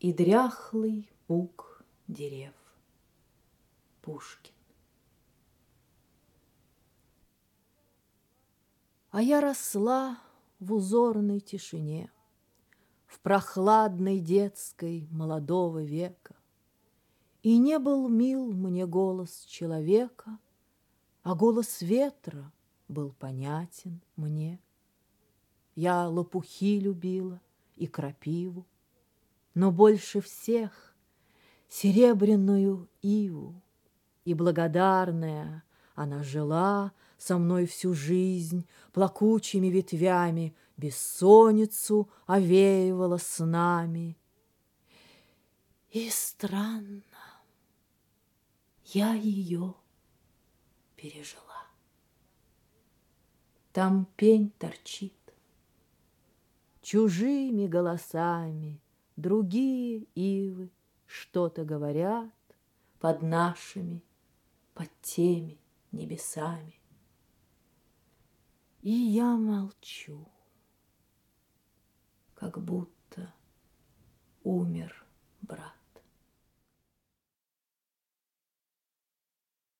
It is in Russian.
И дряхлый пук дерев. Пушкин. А я росла в узорной тишине, В прохладной детской молодого века, И не был мил мне голос человека, А голос ветра был понятен мне. Я лопухи любила и крапиву, Но больше всех серебряную иву, И благодарная она жила со мной всю жизнь, Плакучими ветвями бессонницу овеивала с нами. И странно, я ее пережила. Там пень торчит, чужими голосами Другие ивы что-то говорят под нашими, под теми небесами. И я молчу, как будто умер